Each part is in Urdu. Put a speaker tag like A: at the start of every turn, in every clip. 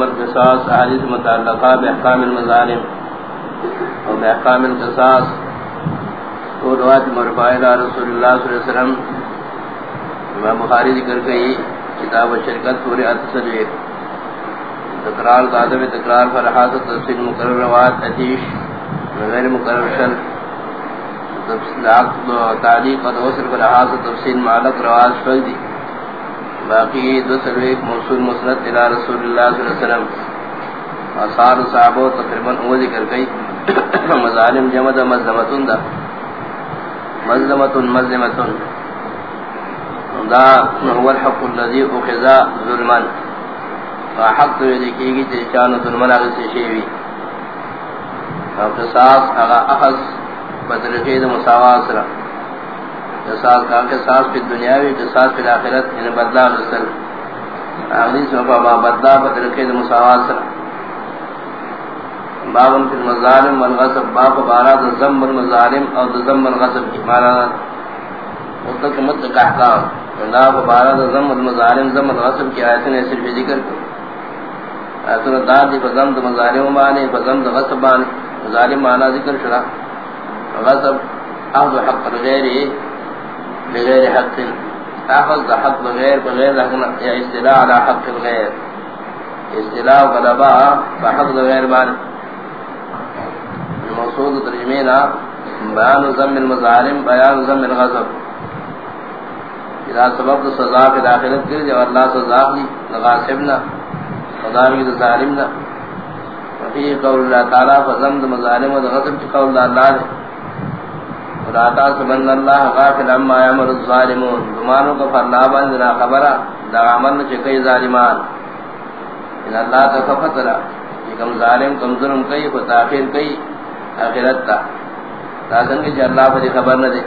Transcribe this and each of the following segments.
A: انما القصاص حدیث متعلقہ باحکام المظالم اور باحکام القصاص تو روایت مرفوع رسول اللہ صلی اللہ علیہ وسلم، امام بخاری ذکر کئی، کتاب و شرکت پورے اتصل تکرار قادم تکرار پر حاصل تفصیل مقرر روایت اتیش غیر مقرر شل تعلیق و توصل پر حاصل تفصیل معلق روایت شل دی۔ باقی دو سلویک موصول مسند الى رسول اللہ صلی اللہ علیہ وسلم اثار صحابہ تقریباً او ذکر گئی مظالم جمد مظلمتن دا۔ مظلمتن مظلمتن دا هو الحق الذي اخذا ظلما۔ فحق تو یہ کی گی چانو ظلمن اگر سے شیوی۔ اور قصاص اغا اخذ بدرقی دا مساوات سرہ قصاص کا قصاص فی دنیاوی قصاص فی الاخرت ان یعنی بدلا رسل اغلی سبا با بدلا بدرقی دا مساوات سرہ بابن فی المظالم والغصب باب بارا دا زم المظالم او دا زم الغصب کی۔ مانا مطلق مطلق احکام۔ اللہ بارا دا زم المظالم زم الغصب کی آیتن صرف ذکر کو آیتن دار دی بزم دا مظالم مانے بزم دا غصب مانے۔ مظالم مانا ذکر شرا غصب اخذ حق الغیر بغیر حق. اخذ حق بغیر بغیر حقنا یا استلاع على حق الغیر استلاع غلبا بحق بغیر مانے موصول ترجمینا بیان زم المظالم، بیان زم الغضب. اذا سبب سزا کے داخلت کر جو اللہ سزا کی دی لغاسبنا خداوی ظالمنا وفي قول اللہ تعالی فزم المظالم والغضب قول اللہ نے ولا سبن اللہ غافل عما يعمل الظالمون. زمانوں کا فرنا بندنا خبرہ دا عمل چکے ظالمان. ان اللہ کا کفترا کہ کم ظالم کم ظلم کئی کو تاخیر کئی آخرت تا تاکن کہ اللہ پر خبر نہ دے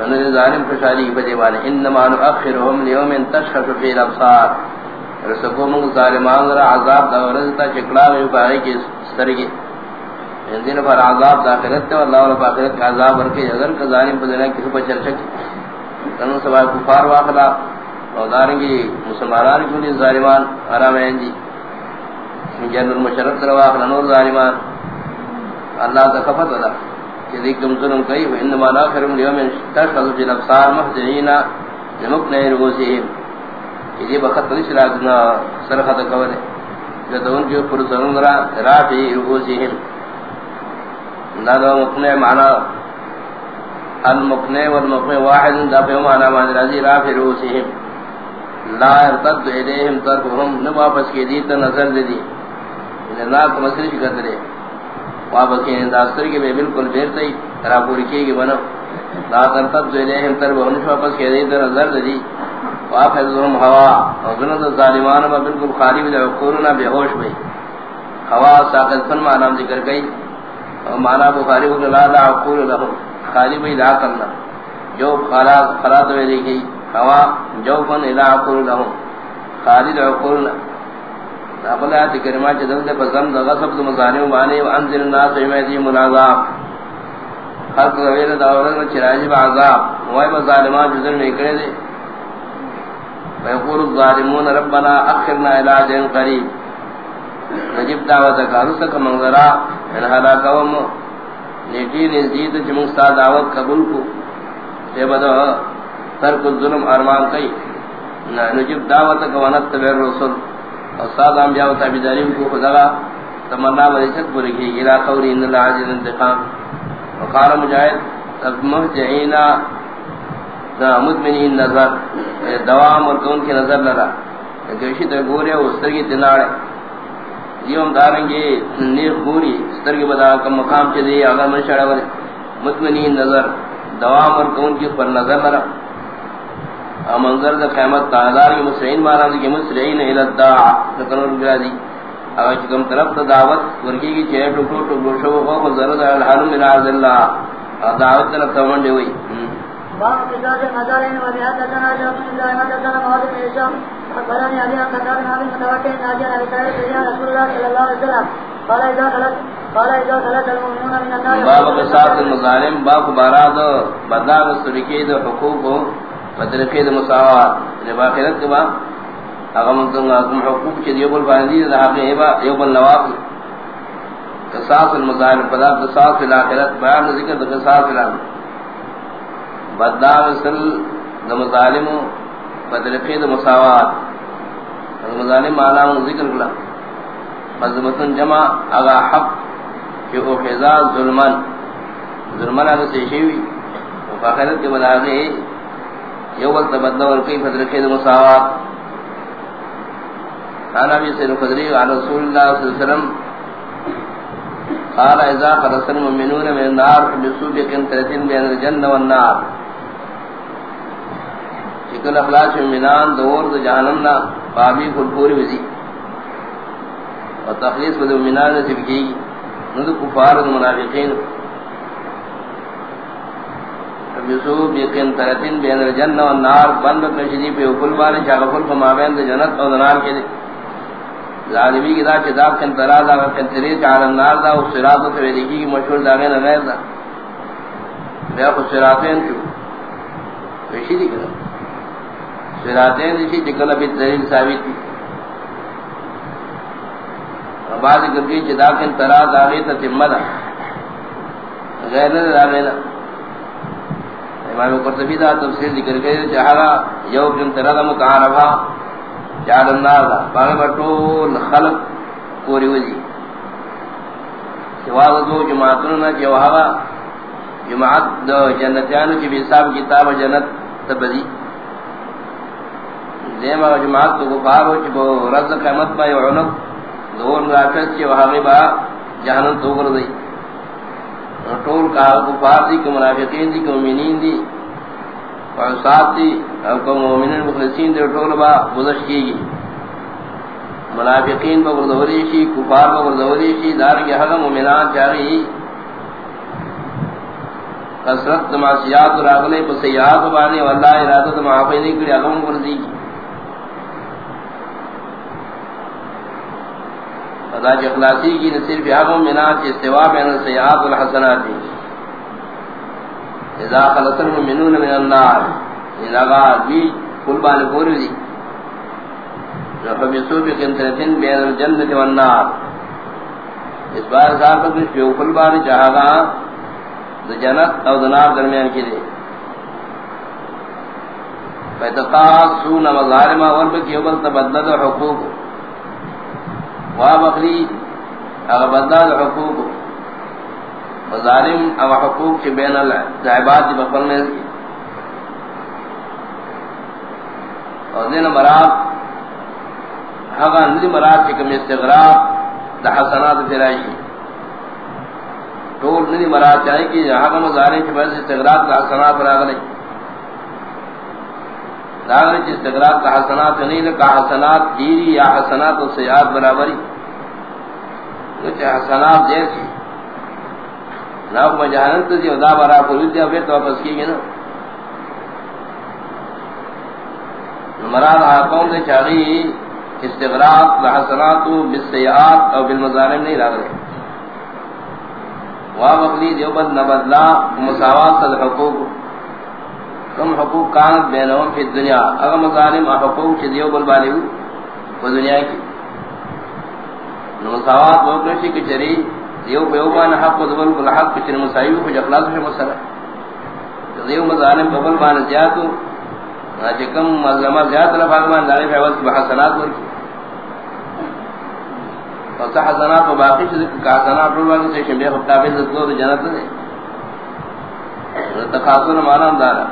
A: انہوں ظالم خوشحالی بدے والے انما نؤخرهم لیوم تشخص فی الابصار رسکو منگ ظالمان را عذاب دا ورزتا چکڑا میں پاہی کی سترگی یعنی ان دن پر عذاب داخلت تے واللہ والا باخرت کا عذاب ورکے اگر کا ظالم پر دینا کسی پر چرچک انہوں سبا کفار واقلا اور دارنگی جی مسلمانان کیونی ظالمان؟ حرام ہیں جی۔ جن المشرف در واقلا نور ظالمان۔ اللہ کا خفت ادا کہ دیکھتم ظلم کئی و انما ناخرم لیوم تشخص فی الابصار محجعینا لمکن رغوسیہم یہ بخط نہیں سلاکنا سرخط کولے۔ جب ان کے پر ظلم را رافی رغوسیہم نادو مقنع معنی المقنع والمقنع واحد، دا پہ معنی معنی رازی رافی رغوسیہم لا ارتد الیہم ترکہم نواپس کی دیتا نظر دی یعنی دی۔ انہیں ناک مسرش کر دے واپس کے داستر کے بالکل بیر تی ترا پوری کی گی بنا۔ لا ترتب ذلیہم تر ونش واپس کے دی در نظر دی۔ واپسهم ہوا، اور ظلم ظالمان بالکل خالی بھی عقولنا بے ہوش بھی ہوا ساقط فن معنی ذکر گئی اور بخاری کو لا لا عقول لهم خالی بھی لا کرنا۔ جو خلاص خلاص میں لکھی ہوا جو فن الى عقول لهم خالد عقولنا اپنے آیت کریمہ چدل دے پسند غصب دو مظالم بانے وانزل الناس ومیدیم العذاب۔ خلق رویل داورت میں چراجب عذاب۔ وہی مظالمان جزر میں کرے دے ویقول الظالمون، ربنا اخرنا الى قریب۔ نجب دعوت کارسک منظرہ۔ انہلا قوم نیٹی نزدید چمکستا دعوت قبول کو. تے بدو ترک الظلم ارمان کئی نجب دعوت کونت بیر رسول. استاد انبیاء و تابعین کو خدا تمنا ورثت پوری کی الى قول ان العاجل انتقام. وقال مجاہد مهجعینا دا مدمنین نظر. دوام اور کون کی نظر لرا کیونکہ تو گورے استر کی دناڑے یوم دارنگی نیک گوری استر کی بدا کم مقام چلی اگر من شڑا ورے مدمنین نظر دوام اور کون کی پر نظر لرا منظر دا قیمت تعدار کی مسرعین مانا دی کہ مسرعین الادعا لکنور گرا دی. اگر چکم طرف تا دعوت ورکی کی چہر ٹکڑو ٹکڑو شو خوف زرد الحال من عرض اللہ. دعوت طرف تا منڈے ہوئی
B: باب قصاص المظالم وبهذا جاء من الله ما كان مواد من اخبرني ابي متوكل ابي سعيد رسول الله صلى الله عليه وسلم قال اذا خلت قال اذا خلت المؤمنون من النار
A: باب قصاص المظالم، باب باراد بدل سرکی حقوق مطلقی دا مساوات. یعنی باقیرت کے بعد اگر منتظم اکم حقوق چید یوبل باندی دا حقی ایبا یوبل نواف. قصاص المظاہر پدا قصاص الاخرت بیان ذکر قصاص الاخرت بدلا سل دا مظالم دا مساوات. دا مظالم معنی ذکر کلا. مظلمتن جمع اگا حق کہ او خزا ظلمن. ظلمن اگر سیشیوی وفاخرت کے بلاغی یوبل تبدل ورقی بدرقی دا مساوات. قال ابي سيد الخدري على رسول الله صلى الله عليه وسلم. قال، اذا خلص المؤمنون من النار بسوء كنترتين بين الجنه والنار. شکل اخلاص المؤمنان دور دو جہنم نا بابی کو پوری وزی۔ اور تخلیص بد المؤمنان سے بھی نو کفار و منافقین۔ بسوء كنترتين بين الجنه والنار بند کشدی پہ کل بار چاغفل فما بین جنت اور نار کے ظالمی کی دا کتاب کن ترا دا کن تری عالم نار دا، اس صراط تو لکھی کی مشہور دا، غیر دا۔ بیا کو صراطین تو وشی دی کنا۔ صراطین دی جکل بھی دلیل ثابت تھی۔ بعد گردی جدا کن ترا دا غیر تتمہ دا۔ غیر دا غیر امام قرطبی دا تفسیر ذکر کرے چہارا یو کن ترا دا متعارفہ چار انداز دا باغ بطول خلق پوری وزی۔ سوا دو جماعتوں نا جو جماعت دو جنتیانو چی بیساب کتاب جنت تبدی۔ دیم اگا جماعت تو گفارو چی بو رز قیمت با یعنب دور نراکت چی وحاقی با جہنم تو گردی طول کا گفار دی، کہ منافقین دی، کہ مومنین دی وعصات دی او کو مومنین مخلصین دی، ٹول با گزش کی گی۔ منافقین با گردوری شی، کفار با گردوری شی، دار کی مومنان چاہی کسرت معصیات راغلے پس سیئات بانے واللہ ارادت معافی نہیں کری اغم گردی کی فضا اخلاصی کی نصیر فی حق مومنان چی استواء بین السیئات والحسنات. اذا خلص المؤمنون من النار. اذا قال بي كل بان پوری دی. فبسو بقنطرتين بين الجنة والنار. اس بار صاحب کو جو کل بان چاہا گا جنت او دنار درمیان کی دے. فیتقاسون مظالمہ وربک یوبل تبدد حقوق. وابخلی اغبدد حقوق ظالم او حقوق کے بین العباد بخل میں اور دین مراد حقا ندی مراد چکم استغراق دا حسنات ترائشی طول ندی مراد چاہے کہ حقا مظالم کی بین استغراق دا حسنات پر آگلے داغلی چی استغراق دا حسنات نہیں لکا حسنات دیری یا حسنات و سیاد برابری۔ کچھ حسنات جیسی نہ کو جہنم تو دی دا برا کو دی پھر تو واپس کی گے نا۔ مراد اقوم دے چاہی استغراق بحسنات بالسیئات او بالمظالم نہیں لاغ راغلے۔ وا بخلی دیوبند نبدلا مساوات صد حقوق کم حقوق کانت بینہم فی الدنیا. اگر مظالم حقوق چھ دیوبل بالی ہو، وہ دنیا کی. مساوات وہ کشی کی چری، دیو بیوبان حق و دبل کل حق کچھ مسائیو کچھ اخلاص سے مسئلہ. دیو مظالم ببل بان زیادو چکم مظلمہ زیاد لفاقمان داری فیوز کی بحسنات ورکی فصح حسنات و باقی چیز کہ حسنات رولوانی سے شمیخ افتابی زدگو دو جنت دے تقاصر مانا دارا.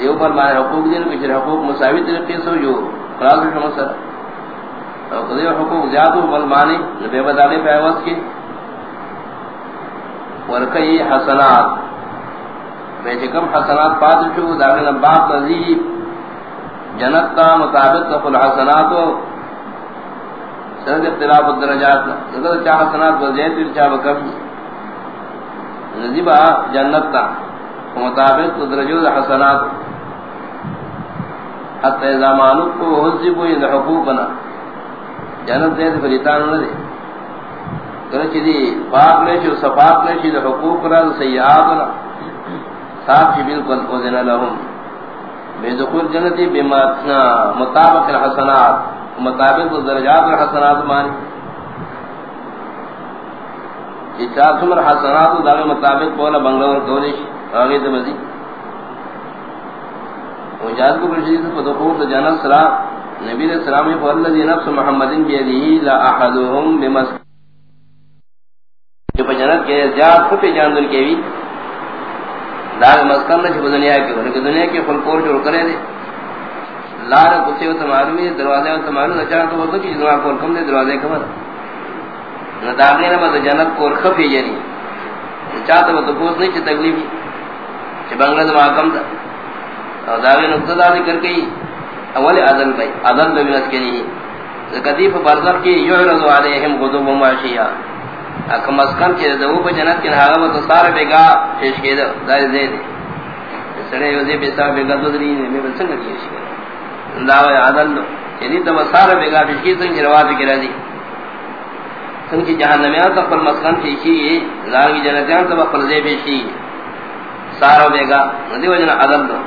A: دیو پر مانے حقوق دین کچھ حقوق مساوی طریقے سے جو اخلاص سے مسئلہ اور قضی حقوق زیادو بل مانی نبی بدالی پہ عوض کی ورکی حسنات. بیچے کم حسنات پاس شو داخل باپ نظیب جنت کا مطابق قفل حسناتو سند اختلاف الدرجات نظر چاہ حسنات وزید پھر چاہ بکم نظیبہ جنت کا مطابق درجوز حسنات حتی اذا مانوک کو حضبو اند حقوقنا جنت دے فریتان نہ دے. کرچ دی پاک لیش و صفاق لیش دی حقوق را دی سیعات را. صاحب چی بالکل اوزن لهم. بے دخول جنتی بما مطابق الحسنات. مطابق درجات الحسنات مانی چار سمر حسنات داغے مطابق پولا بنگلور کولش آگے تو مزید. وجاد کو برشید کو دخول جنت سلام، نبی علیہ السلام نے فرمایا نفس محمد بیدہ لا احدهم بمسک، جو جنت کے زیاد کو پہ جان دل کے بھی دار مسکن نہ دنیا کے کہ دنیا کے فل کور جوڑ کرے دے۔ لار کتے و تمہارو میں، دروازے و تمہارو نہ چاہ تو وہ کہ جنوا کول کم دے، دروازے کمر نہ داغنے نہ مد جنت کور خفی یعنی۔ چاہتا وہ تو پوچھ نہیں چھ تکلیف چھ بنگلہ دما کم دا اور داغے نقطہ دا ذکر کئی اول عدل بھائی، عدل بے بنت کے نہیں قدیف برزر کی یعرض علیہم غدوب و معشیہ۔ اکم مسکن کی دو پہ جنت کی نحاغا و تصار بیگا پیش کی دو داری دے دے سڑے وزی بیسا بیگا، دو دری میں بلسنگ کی شکر دعوی عدل دو یعنی تو مسار بیگا پیش کی سنگ رواب کی رضی سنگ کی جہنمیان تک پر مسکن پیش کی لارگی جنتیان تک پر زی پیش کی سارو بیگا ندی وجنا عدل دو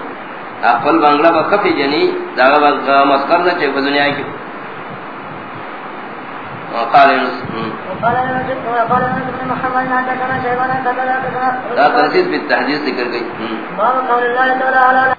A: اپل بنگلہ با کفی جنی داغا مسکر دا چک دنیا کی وقال يونس لا تنسيس بالتحديث ذکر گئی
B: باب قول الله تعالى